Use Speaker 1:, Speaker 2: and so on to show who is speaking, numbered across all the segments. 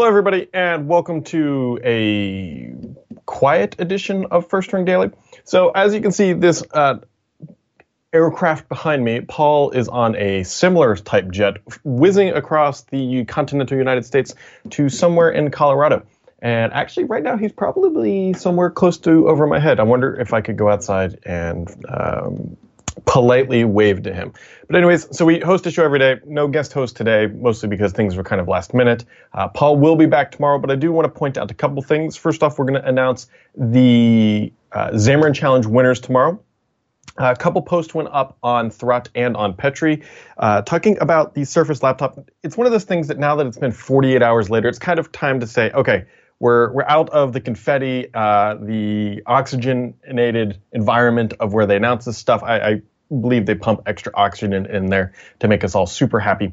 Speaker 1: Hello, everybody, and welcome to a quiet edition of First Ring Daily. So, as you can see, this uh, aircraft behind me, Paul is on a similar type jet, whizzing across the continental United States to somewhere in Colorado. And actually, right now, he's probably somewhere close to over my head. I wonder if I could go outside and um, politely waved to him. But anyways, so we host a show every day. No guest host today, mostly because things were kind of last minute. Uh, Paul will be back tomorrow, but I do want to point out a couple things. First off, we're going to announce the uh, Xamarin Challenge winners tomorrow. Uh, a couple posts went up on Thurrott and on Petri uh, talking about the Surface laptop. It's one of those things that now that it's been 48 hours later, it's kind of time to say, okay, we're we're out of the confetti, uh, the oxygenated environment of where they announce this stuff. I, I believe they pump extra oxygen in, in there to make us all super happy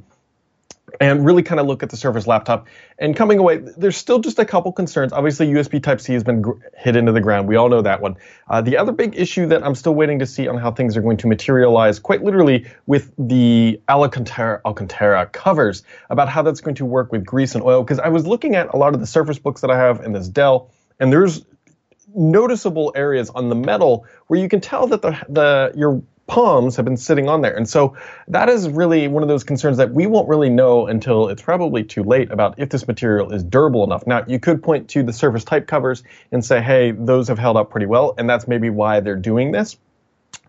Speaker 1: and really kind of look at the Surface laptop. And coming away, there's still just a couple concerns. Obviously, USB Type C has been gr- hit into the ground. We all know that one. Uh, the other big issue that I'm still waiting to see on how things are going to materialize, quite literally, with the Alcantara, Alcantara covers, about how that's going to work with grease and oil. Because I was looking at a lot of the Surface books that I have in this Dell, and there's noticeable areas on the metal where you can tell that the the your palms have been sitting on there. And so that is really one of those concerns that we won't really know until it's probably too late about if this material is durable enough. Now, you could point to the surface type covers and say, hey, those have held up pretty well, and that's maybe why they're doing this.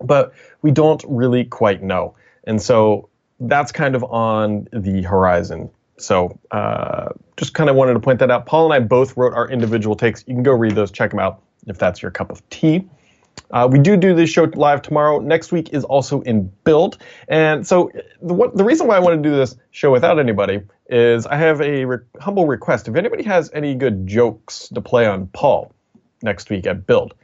Speaker 1: But we don't really quite know. And so that's kind of on the horizon. So uh, just kind of wanted to point that out. Paul and I both wrote our individual takes. You can go read those, check them out if that's your cup of tea. Uh, we do do this show live tomorrow. Next week is also in build. And so the, what, the reason why I want to do this show without anybody is I have a re- humble request. If anybody has any good jokes to play on Paul next week at build,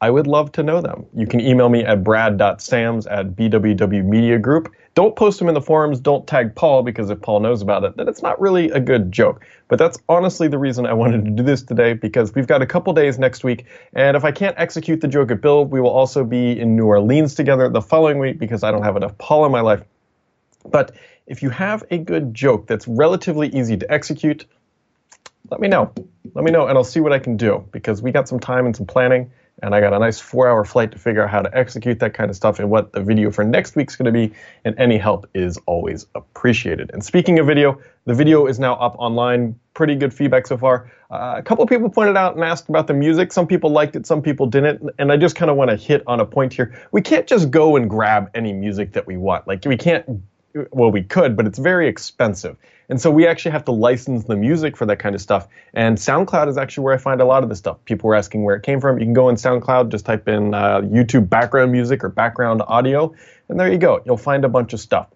Speaker 1: I would love to know them. You can email me at brad.sams at bww group. Don't post them in the forums. Don't tag Paul because if Paul knows about it, then it's not really a good joke. But that's honestly the reason I wanted to do this today because we've got a couple days next week. And if I can't execute the joke at Build, we will also be in New Orleans together the following week because I don't have enough Paul in my life. But if you have a good joke that's relatively easy to execute, let me know. Let me know and I'll see what I can do because we got some time and some planning and I got a nice four hour flight to figure out how to execute that kind of stuff and what the video for next week's going to be. And any help is always appreciated. And speaking of video, the video is now up online. Pretty good feedback so far. Uh, a couple people pointed out and asked about the music. Some people liked it, some people didn't. And I just kind of want to hit on a point here. We can't just go and grab any music that we want. Like, we can't well, we could, but it's very expensive. And so we actually have to license the music for that kind of stuff. And SoundCloud is actually where I find a lot of the stuff. People were asking where it came from. You can go in SoundCloud, just type in uh, YouTube background music or background audio, and there you go. You'll find a bunch of stuff.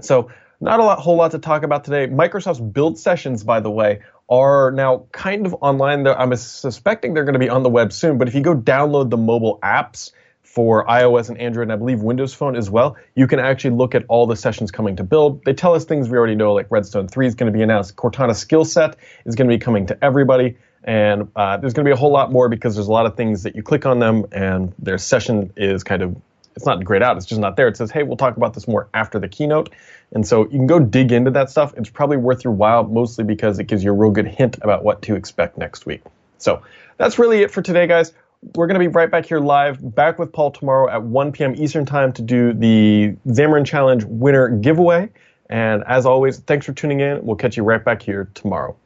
Speaker 1: So not a lot, whole lot to talk about today. Microsoft's build sessions, by the way, are now kind of online. I'm suspecting they're going to be on the web soon. But if you go download the mobile apps for iOS and Android, and I believe Windows Phone as well, you can actually look at all the sessions coming to build. They tell us things we already know, like Redstone 3 is going to be announced. Cortana skill set is going to be coming to everybody. And uh, there's going to be a whole lot more because there's a lot of things that you click on them, and their session is kind of it's not grayed out. It's just not there. It says, hey, we'll talk about this more after the keynote. And so you can go dig into that stuff. It's probably worth your while, mostly because it gives you a real good hint about what to expect next week. So that's really it for today, guys we're going to be right back here live, back with Paul tomorrow at 1 p.m. Eastern Time to do the Xamarin Challenge winner giveaway. And as always, thanks for tuning in. We'll catch you right back here tomorrow.